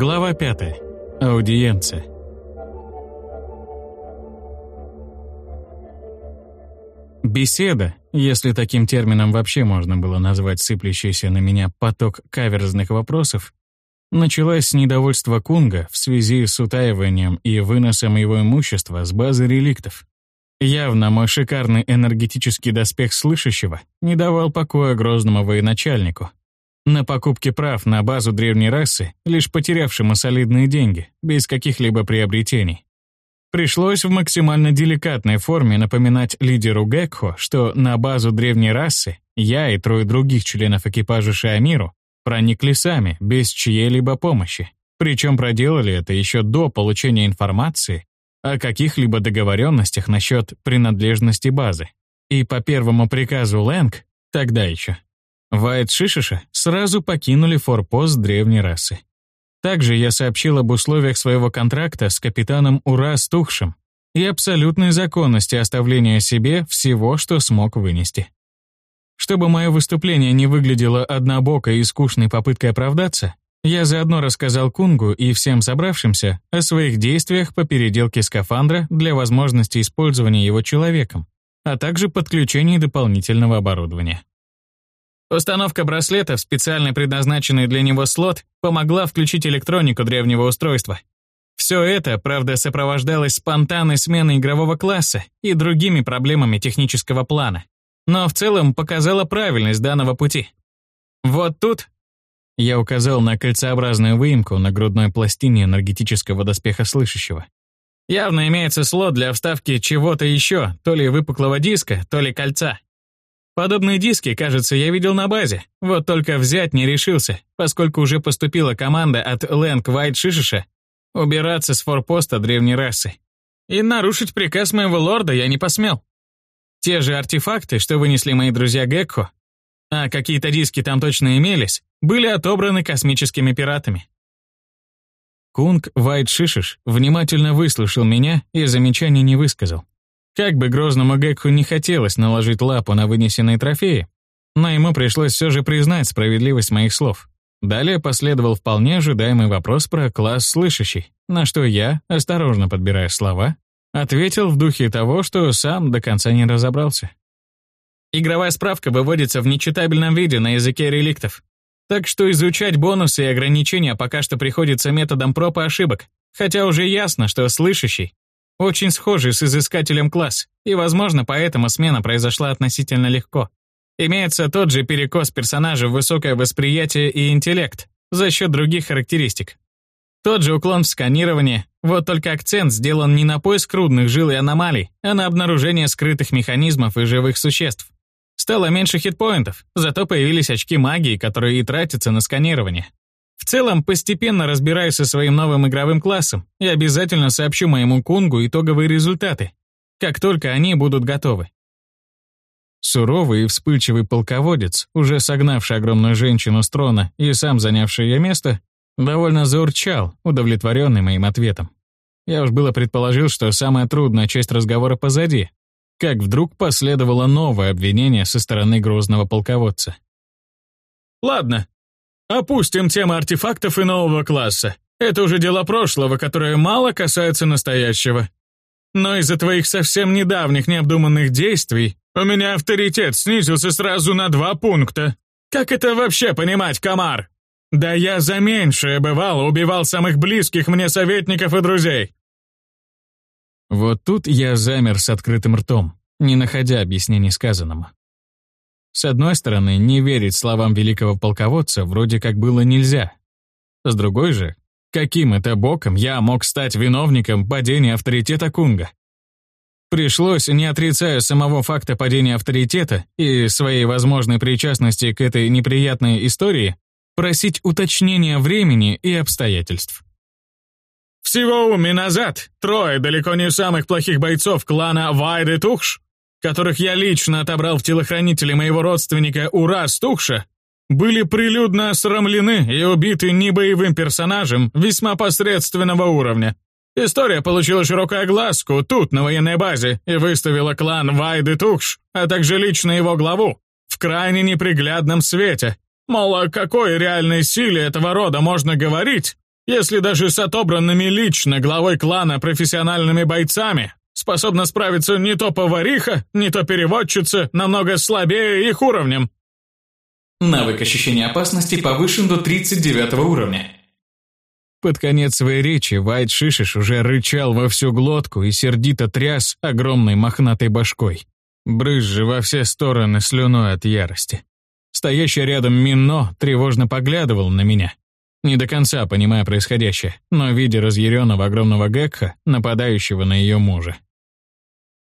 Глава 5. Аудиенция. Беседа, если таким термином вообще можно было назвать сыплющийся на меня поток каверзных вопросов, началась с недовольства Кунга в связи с утаиванием и выносом его имущества с базы реликтов. Явно мой шикарный энергетический доспех слышащего не давал покоя грозному военачальнику, на покупке прав на базу древней расы, лишь потерявшему солидные деньги, без каких-либо приобретений. Пришлось в максимально деликатной форме напоминать лидеру Гекхо, что на базу древней расы я и трое других членов экипажа Шиамиру проникли сами, без чьей-либо помощи. Причем проделали это еще до получения информации о каких-либо договоренностях насчет принадлежности базы. И по первому приказу Лэнг, тогда еще, Вайт Шишиша сразу покинули форпост древней расы. Также я сообщил об условиях своего контракта с капитаном Ура Стухшем и абсолютной законности оставления себе всего, что смог вынести. Чтобы мое выступление не выглядело однобокой и скучной попыткой оправдаться, я заодно рассказал Кунгу и всем собравшимся о своих действиях по переделке скафандра для возможности использования его человеком, а также подключении дополнительного оборудования. Установка браслета в специально предназначенный для него слот помогла включить электронику древнего устройства. Все это, правда, сопровождалось спонтанной сменой игрового класса и другими проблемами технического плана. Но в целом показало правильность данного пути. Вот тут я указал на кольцеобразную выемку на грудной пластине энергетического доспеха слышащего. Явно имеется слот для вставки чего-то еще, то ли выпуклого диска, то ли кольца. Подобные диски, кажется, я видел на базе, вот только взять не решился, поскольку уже поступила команда от Лэнг Вайт Шишиша убираться с форпоста древней расы. И нарушить приказ моего лорда я не посмел. Те же артефакты, что вынесли мои друзья Гекко, а какие-то диски там точно имелись, были отобраны космическими пиратами. Кунг Вайт Шишиш внимательно выслушал меня и замечаний не высказал. Как бы грозному Гекху не хотелось наложить лапу на вынесенные трофеи, но ему пришлось все же признать справедливость моих слов. Далее последовал вполне ожидаемый вопрос про класс слышащий, на что я, осторожно подбирая слова, ответил в духе того, что сам до конца не разобрался. Игровая справка выводится в нечитабельном виде на языке реликтов. Так что изучать бонусы и ограничения пока что приходится методом проб и ошибок, хотя уже ясно, что слышащий очень схожий с изыскателем класс, и, возможно, поэтому смена произошла относительно легко. Имеется тот же перекос персонажа в высокое восприятие и интеллект за счет других характеристик. Тот же уклон в сканировании, вот только акцент сделан не на поиск крудных жил и аномалий, а на обнаружение скрытых механизмов и живых существ. Стало меньше хитпоинтов, зато появились очки магии, которые и тратятся на сканирование. В целом, постепенно разбираюсь со своим новым игровым классом и обязательно сообщу моему кунгу итоговые результаты, как только они будут готовы. Суровый и вспыльчивый полководец, уже согнавший огромную женщину с трона и сам занявший ее место, довольно заурчал, удовлетворенный моим ответом. Я уж было предположил, что самая трудная часть разговора позади, как вдруг последовало новое обвинение со стороны грозного полководца. «Ладно, Опустим тему артефактов и нового класса. Это уже дело прошлого, которое мало касается настоящего. Но из-за твоих совсем недавних необдуманных действий у меня авторитет снизился сразу на два пункта. Как это вообще понимать, Камар? Да я за меньшее бывало убивал самых близких мне советников и друзей. Вот тут я замер с открытым ртом, не находя объяснений сказанному. С одной стороны, не верить словам великого полководца вроде как было нельзя. С другой же, каким это боком я мог стать виновником падения авторитета Кунга? Пришлось, не отрицая самого факта падения авторитета и своей возможной причастности к этой неприятной истории, просить уточнения времени и обстоятельств. Всего уми назад трое далеко не самых плохих бойцов клана Вайды Тухш которых я лично отобрал в телохранителе моего родственника Ура Стухша, были прилюдно осрамлены и убиты небоевым персонажем весьма посредственного уровня. История получила широкую огласку тут, на военной базе, и выставила клан Вайды Тухш, а также лично его главу, в крайне неприглядном свете. Мол, о какой реальной силе этого рода можно говорить, Если даже с отобранными лично главой клана профессиональными бойцами способна справиться не то повариха, не то переводчица, намного слабее их уровнем. Навык ощущения опасности повышен до 39 уровня. Под конец своей речи Вайт Шишиш уже рычал во всю глотку и сердито тряс огромной мохнатой башкой, брызжа во все стороны слюной от ярости. Стоящий рядом Мино тревожно поглядывал на меня, не до конца понимая происходящее, но видя разъяренного огромного Гекха, нападающего на ее мужа.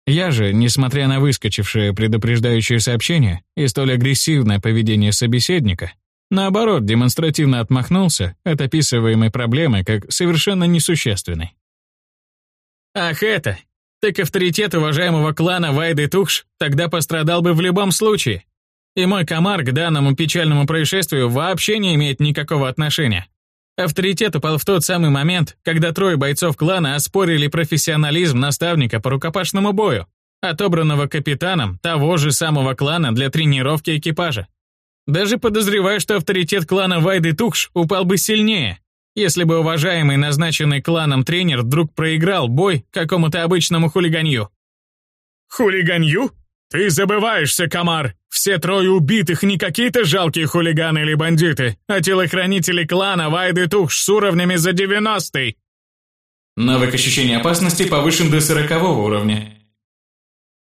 Я же, несмотря на выскочившее предупреждающее сообщение и столь агрессивное поведение собеседника, наоборот, демонстративно отмахнулся от описываемой проблемы как совершенно несущественной. «Ах это! Так авторитет уважаемого клана Вайды Тухш тогда пострадал бы в любом случае, и мой комар к данному печальному происшествию вообще не имеет никакого отношения. Авторитет упал в тот самый момент, когда трое бойцов клана оспорили профессионализм наставника по рукопашному бою, отобранного капитаном того же самого клана для тренировки экипажа. Даже подозреваю, что авторитет клана Вайды Тухш упал бы сильнее, если бы уважаемый назначенный кланом тренер вдруг проиграл бой какому-то обычному хулиганью. «Хулиганью?» «Ты забываешься, комар! Все трое убитых не какие-то жалкие хулиганы или бандиты, а телохранители клана Вайды Тухш с уровнями за 90-й!» Навык ощущения опасности повышен до 40 уровня.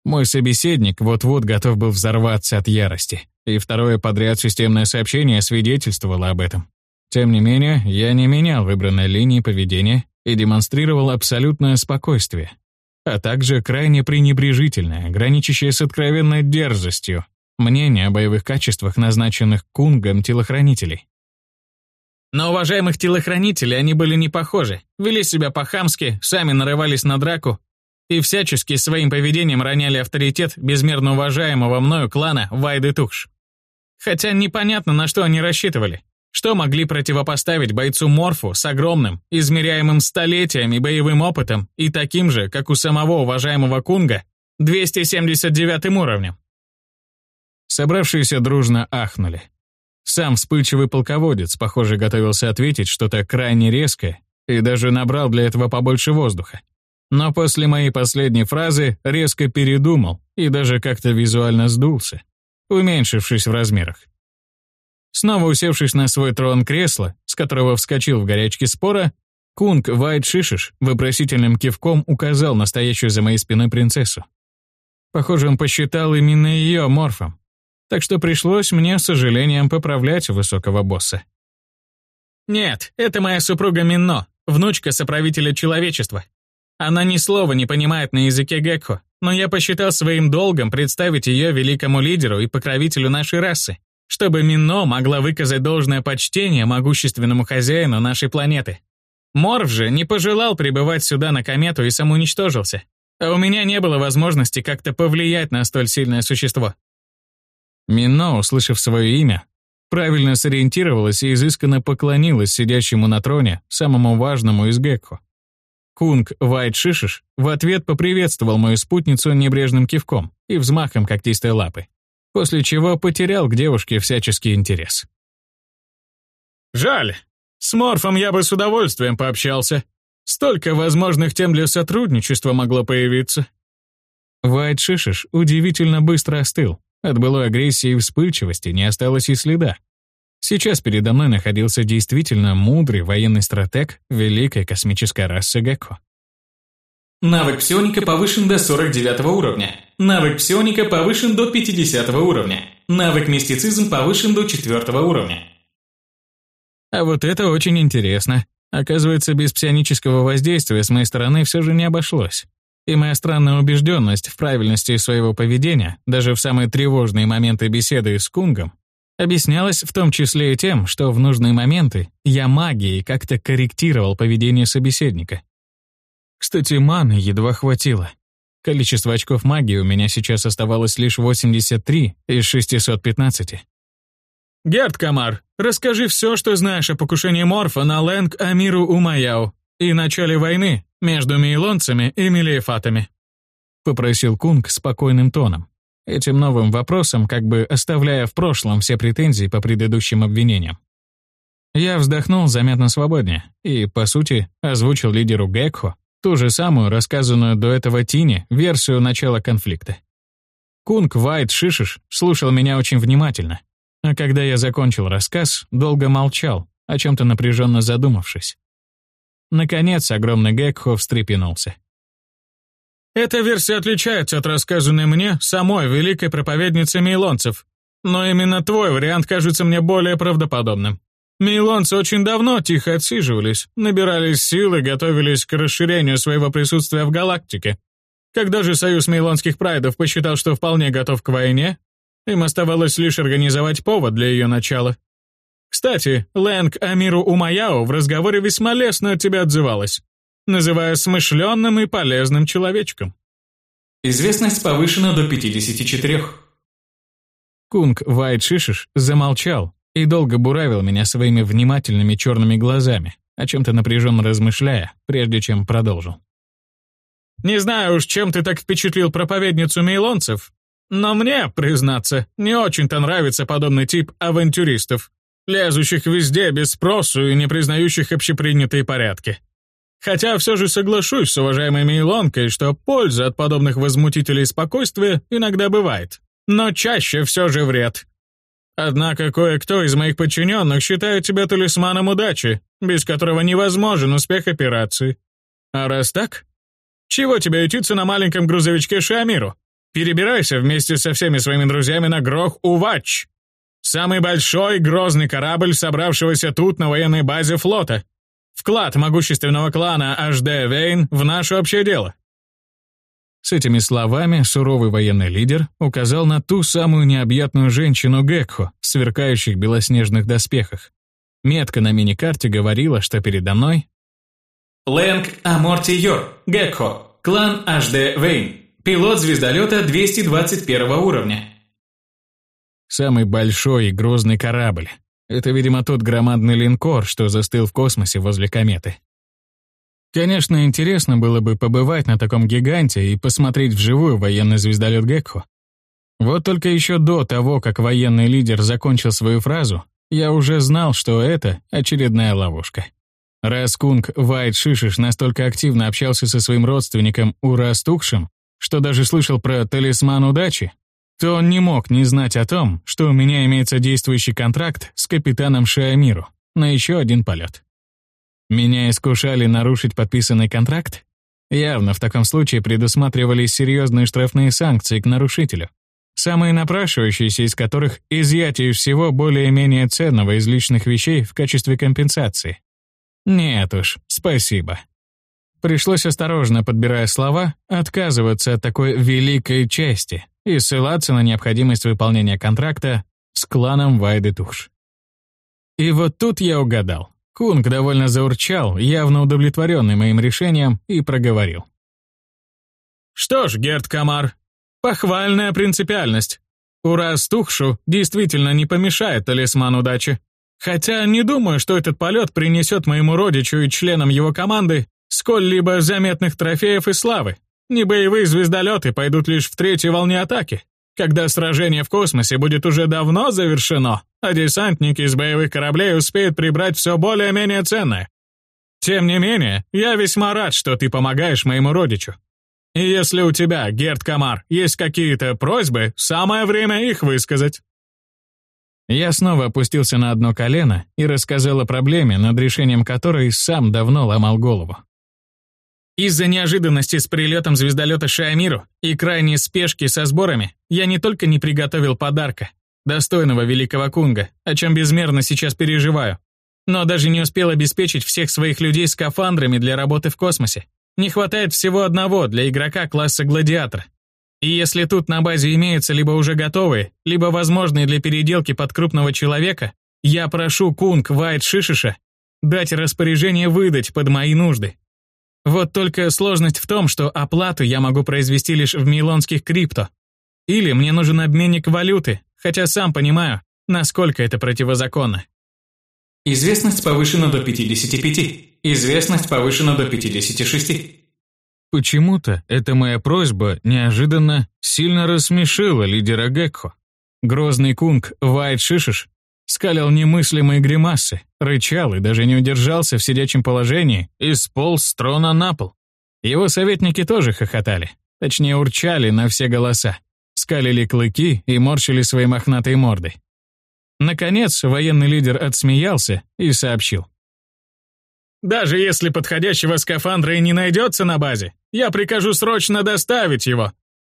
Мой собеседник вот-вот готов был взорваться от ярости, и второе подряд системное сообщение свидетельствовало об этом. Тем не менее, я не менял выбранной линии поведения и демонстрировал абсолютное спокойствие, а также крайне пренебрежительное, граничащее с откровенной дерзостью, мнение о боевых качествах назначенных кунгом телохранителей. На уважаемых телохранителей они были не похожи, вели себя по-хамски, сами нарывались на драку и всячески своим поведением роняли авторитет безмерно уважаемого мною клана Вайды Тухш. Хотя непонятно, на что они рассчитывали. Что могли противопоставить бойцу Морфу с огромным, измеряемым столетиями боевым опытом и таким же, как у самого уважаемого Кунга, 279 уровнем? Собравшиеся дружно ахнули. Сам вспыльчивый полководец, похоже, готовился ответить что-то крайне резкое и даже набрал для этого побольше воздуха. Но после моей последней фразы резко передумал и даже как-то визуально сдулся, уменьшившись в размерах. Снова усевшись на свой трон кресла, с которого вскочил в горячке спора, Кунг Вайт Шишиш вопросительным кивком указал настоящую за моей спиной принцессу. Похоже, он посчитал именно ее морфом, так что пришлось мне, с сожалением, поправлять высокого босса. «Нет, это моя супруга Минно, внучка соправителя человечества. Она ни слова не понимает на языке Гекхо, но я посчитал своим долгом представить ее великому лидеру и покровителю нашей расы чтобы Мино могла выказать должное почтение могущественному хозяину нашей планеты. Морв же не пожелал прибывать сюда на комету и самоуничтожился. А у меня не было возможности как-то повлиять на столь сильное существо. Мино, услышав свое имя, правильно сориентировалась и изысканно поклонилась сидящему на троне, самому важному из Гекко. Кунг Вайт Шишиш в ответ поприветствовал мою спутницу небрежным кивком и взмахом когтистой лапы после чего потерял к девушке всяческий интерес. «Жаль. С Морфом я бы с удовольствием пообщался. Столько возможных тем для сотрудничества могло появиться». Вайт Шишиш удивительно быстро остыл. От былой агрессии и вспыльчивости не осталось и следа. Сейчас передо мной находился действительно мудрый военный стратег великой космической расы Гекко. Навык псионика повышен до 49 уровня. Навык псионика повышен до 50 уровня. Навык мистицизм повышен до 4 уровня. А вот это очень интересно. Оказывается, без псионического воздействия с моей стороны все же не обошлось. И моя странная убежденность в правильности своего поведения, даже в самые тревожные моменты беседы с Кунгом, объяснялась в том числе и тем, что в нужные моменты я магией как-то корректировал поведение собеседника. Кстати, маны едва хватило. Количество очков магии у меня сейчас оставалось лишь 83 из 615. «Герд Камар, расскажи все, что знаешь о покушении Морфа на Лэнг Амиру Умаяу и начале войны между мейлонцами и мелиефатами», попросил Кунг спокойным тоном, этим новым вопросом как бы оставляя в прошлом все претензии по предыдущим обвинениям. Я вздохнул заметно свободнее и, по сути, озвучил лидеру Гекхо ту же самую, рассказанную до этого Тине, версию начала конфликта. Кунг Вайт Шишиш слушал меня очень внимательно, а когда я закончил рассказ, долго молчал, о чем-то напряженно задумавшись. Наконец, огромный Гекхо встрепенулся. Эта версия отличается от рассказанной мне самой великой проповедницы мейлонцев, но именно твой вариант кажется мне более правдоподобным. Мейлонцы очень давно тихо отсиживались, набирались сил и готовились к расширению своего присутствия в галактике. Когда же Союз Мейлонских Прайдов посчитал, что вполне готов к войне, им оставалось лишь организовать повод для ее начала. Кстати, Лэнг Амиру Умаяо в разговоре весьма лестно от тебя отзывалась, называя смышленным и полезным человечком. Известность повышена до 54. Кунг Вайт Шишиш замолчал и долго буравил меня своими внимательными черными глазами, о чем-то напряженно размышляя, прежде чем продолжил. «Не знаю уж, чем ты так впечатлил проповедницу мейлонцев, но мне, признаться, не очень-то нравится подобный тип авантюристов, лезущих везде без спросу и не признающих общепринятые порядки. Хотя все же соглашусь с уважаемой Мейлонкой, что польза от подобных возмутителей спокойствия иногда бывает, но чаще все же вред. Однако кое-кто из моих подчиненных считает тебя талисманом удачи, без которого невозможен успех операции. А раз так, чего тебе ютиться на маленьком грузовичке Шиамиру? Перебирайся вместе со всеми своими друзьями на ГрохУвач. Самый большой грозный корабль, собравшегося тут на военной базе флота. Вклад могущественного клана HD Вейн в наше общее дело. С этими словами суровый военный лидер указал на ту самую необъятную женщину Гекхо в сверкающих белоснежных доспехах. Метка на мини-карте говорила, что передо мной Лэнг Аморти Йор, Гекхо, клан HD Вейн, пилот звездолета 221 уровня. Самый большой и грозный корабль. Это, видимо, тот громадный линкор, что застыл в космосе возле кометы. Конечно, интересно было бы побывать на таком гиганте и посмотреть вживую военный звездолет Гекхо. Вот только еще до того, как военный лидер закончил свою фразу, я уже знал, что это очередная ловушка. Раз Кунг Вайт Шишиш настолько активно общался со своим родственником Ура Стукшем, что даже слышал про талисман удачи, то он не мог не знать о том, что у меня имеется действующий контракт с капитаном Шиамиру на еще один полет. Меня искушали нарушить подписанный контракт? Явно в таком случае предусматривались серьезные штрафные санкции к нарушителю, самые напрашивающиеся из которых изъятие всего более-менее ценного из личных вещей в качестве компенсации. Нет уж, спасибо. Пришлось осторожно, подбирая слова, отказываться от такой великой чести и ссылаться на необходимость выполнения контракта с кланом Вайды Туш. И вот тут я угадал. Кунг довольно заурчал, явно удовлетворенный моим решением, и проговорил. «Что ж, Герд Камар, похвальная принципиальность. Ура Стухшу действительно не помешает талисман удачи. Хотя не думаю, что этот полет принесет моему родичу и членам его команды сколь-либо заметных трофеев и славы. Не боевые звездолеты пойдут лишь в третьей волне атаки, когда сражение в космосе будет уже давно завершено, а десантники из боевых кораблей успеют прибрать все более-менее ценное. Тем не менее, я весьма рад, что ты помогаешь моему родичу. И если у тебя, Герд Камар, есть какие-то просьбы, самое время их высказать. Я снова опустился на одно колено и рассказал о проблеме, над решением которой сам давно ломал голову. Из-за неожиданности с прилетом звездолета Шиамиру и крайней спешки со сборами я не только не приготовил подарка, достойного великого кунга, о чем безмерно сейчас переживаю, но даже не успел обеспечить всех своих людей скафандрами для работы в космосе. Не хватает всего одного для игрока класса гладиатор. И если тут на базе имеются либо уже готовые, либо возможные для переделки под крупного человека, я прошу Кунг Вайт Шишиша дать распоряжение выдать под мои нужды. Вот только сложность в том, что оплату я могу произвести лишь в милонских крипто. Или мне нужен обменник валюты, хотя сам понимаю, насколько это противозаконно. Известность повышена до 55. Известность повышена до 56. Почему-то эта моя просьба неожиданно сильно рассмешила лидера Гекхо. Грозный кунг Вайт Шишиш скалил немыслимые гримасы, рычал и даже не удержался в сидячем положении и сполз с трона на пол. Его советники тоже хохотали, точнее урчали на все голоса, скалили клыки и морщили свои мохнатые морды. Наконец, военный лидер отсмеялся и сообщил. «Даже если подходящего скафандра и не найдется на базе, я прикажу срочно доставить его.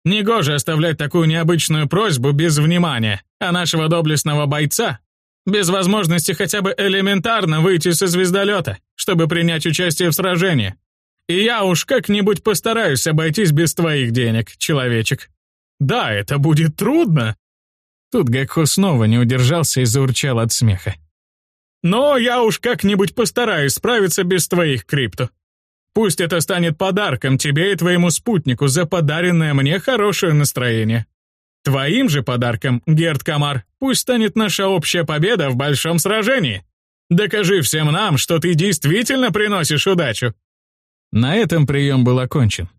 Негоже оставлять такую необычную просьбу без внимания, а нашего доблестного бойца без возможности хотя бы элементарно выйти со звездолета, чтобы принять участие в сражении. И я уж как-нибудь постараюсь обойтись без твоих денег, человечек. Да, это будет трудно, Тут Гекхо снова не удержался и заурчал от смеха. «Но я уж как-нибудь постараюсь справиться без твоих крипто. Пусть это станет подарком тебе и твоему спутнику за подаренное мне хорошее настроение. Твоим же подарком, Герд Камар, пусть станет наша общая победа в большом сражении. Докажи всем нам, что ты действительно приносишь удачу». На этом прием был окончен.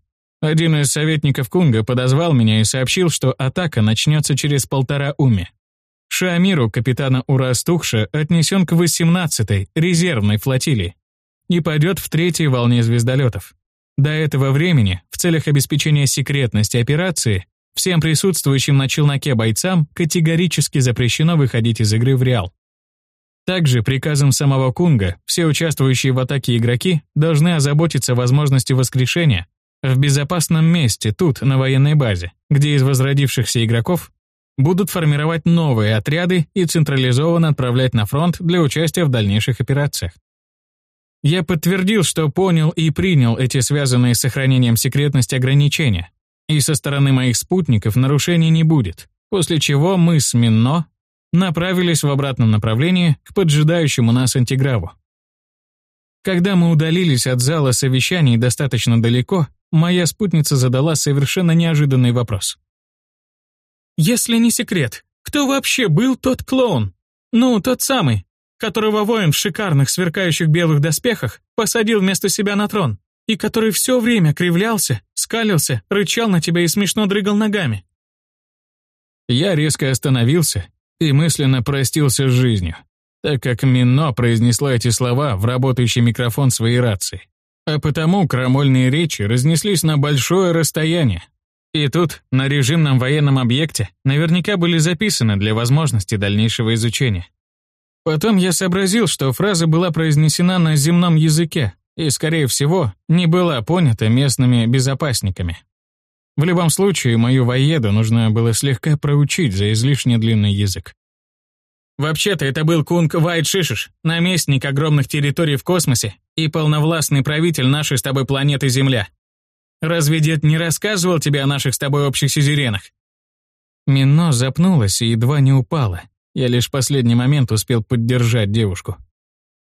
Один из советников Кунга подозвал меня и сообщил, что атака начнется через полтора уми. Шамиру капитана Урастухша отнесен к 18-й, резервной флотилии, и пойдет в третьей волне звездолетов. До этого времени, в целях обеспечения секретности операции, всем присутствующим на челноке бойцам категорически запрещено выходить из игры в Реал. Также приказом самого Кунга все участвующие в атаке игроки должны озаботиться возможностью воскрешения в безопасном месте, тут, на военной базе, где из возродившихся игроков будут формировать новые отряды и централизованно отправлять на фронт для участия в дальнейших операциях. Я подтвердил, что понял и принял эти связанные с сохранением секретности ограничения, и со стороны моих спутников нарушений не будет, после чего мы с Минно направились в обратном направлении к поджидающему нас антиграву. Когда мы удалились от зала совещаний достаточно далеко, моя спутница задала совершенно неожиданный вопрос. «Если не секрет, кто вообще был тот клоун? Ну, тот самый, которого воин в шикарных сверкающих белых доспехах посадил вместо себя на трон, и который все время кривлялся, скалился, рычал на тебя и смешно дрыгал ногами». Я резко остановился и мысленно простился с жизнью, так как Мино произнесла эти слова в работающий микрофон своей рации. А потому крамольные речи разнеслись на большое расстояние. И тут, на режимном военном объекте, наверняка были записаны для возможности дальнейшего изучения. Потом я сообразил, что фраза была произнесена на земном языке и, скорее всего, не была понята местными безопасниками. В любом случае, мою воеду нужно было слегка проучить за излишне длинный язык. Вообще-то это был Кунг Вайт Шишиш, наместник огромных территорий в космосе и полновластный правитель нашей с тобой планеты Земля. Разве дед не рассказывал тебе о наших с тобой общих сюзеренах?» Мино запнулась и едва не упала. Я лишь в последний момент успел поддержать девушку.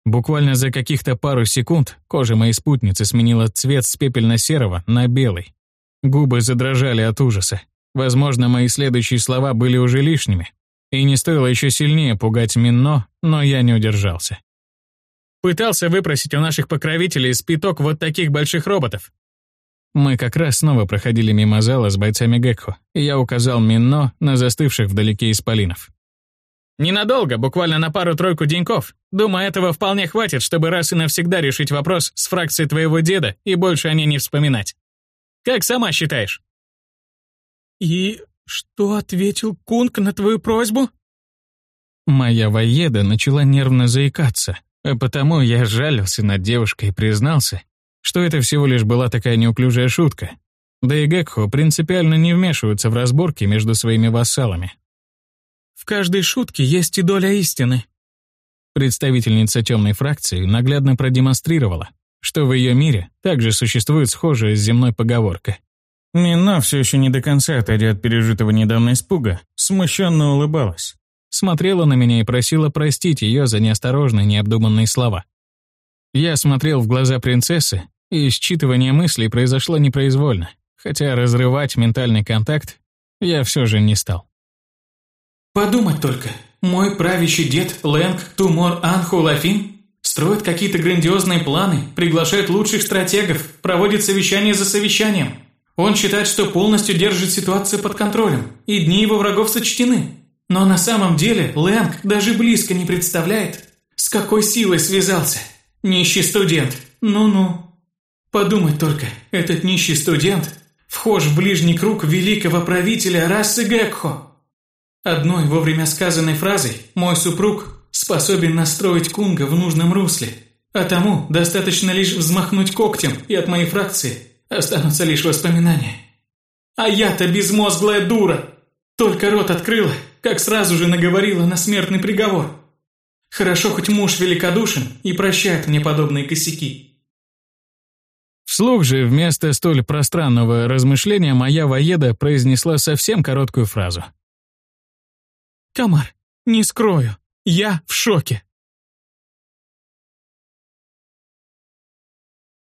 Буквально за каких-то пару секунд кожа моей спутницы сменила цвет с пепельно-серого на белый. Губы задрожали от ужаса. Возможно, мои следующие слова были уже лишними, и не стоило еще сильнее пугать Минно, но я не удержался. Пытался выпросить у наших покровителей спиток вот таких больших роботов. Мы как раз снова проходили мимо зала с бойцами Гекхо, и я указал Минно на застывших вдалеке исполинов. Ненадолго, буквально на пару-тройку деньков. Думаю, этого вполне хватит, чтобы раз и навсегда решить вопрос с фракцией твоего деда и больше о ней не вспоминать. Как сама считаешь? И «Что ответил Кунг на твою просьбу?» Моя воеда начала нервно заикаться, а потому я жалился над девушкой и признался, что это всего лишь была такая неуклюжая шутка. Да и Гекхо принципиально не вмешиваются в разборки между своими вассалами. «В каждой шутке есть и доля истины», Представительница темной фракции наглядно продемонстрировала, что в ее мире также существует схожая с земной поговорка Мина, все еще не до конца отойдя от пережитого недавно испуга, смущенно улыбалась. Смотрела на меня и просила простить ее за неосторожные, необдуманные слова. Я смотрел в глаза принцессы, и считывание мыслей произошло непроизвольно, хотя разрывать ментальный контакт я все же не стал. «Подумать только, мой правящий дед Лэнг Тумор Анху Лафин строит какие-то грандиозные планы, приглашает лучших стратегов, проводит совещание за совещанием». Он считает, что полностью держит ситуацию под контролем, и дни его врагов сочтены. Но на самом деле Лэнг даже близко не представляет, с какой силой связался. Нищий студент, ну-ну. Подумать только, этот нищий студент вхож в ближний круг великого правителя расы Гекхо. Одной вовремя сказанной фразой мой супруг способен настроить Кунга в нужном русле, а тому достаточно лишь взмахнуть когтем, и от моей фракции останутся лишь воспоминания. А я-то безмозглая дура! Только рот открыла, как сразу же наговорила на смертный приговор. Хорошо, хоть муж великодушен и прощает мне подобные косяки. Вслух же вместо столь пространного размышления моя воеда произнесла совсем короткую фразу. «Комар, не скрою, я в шоке.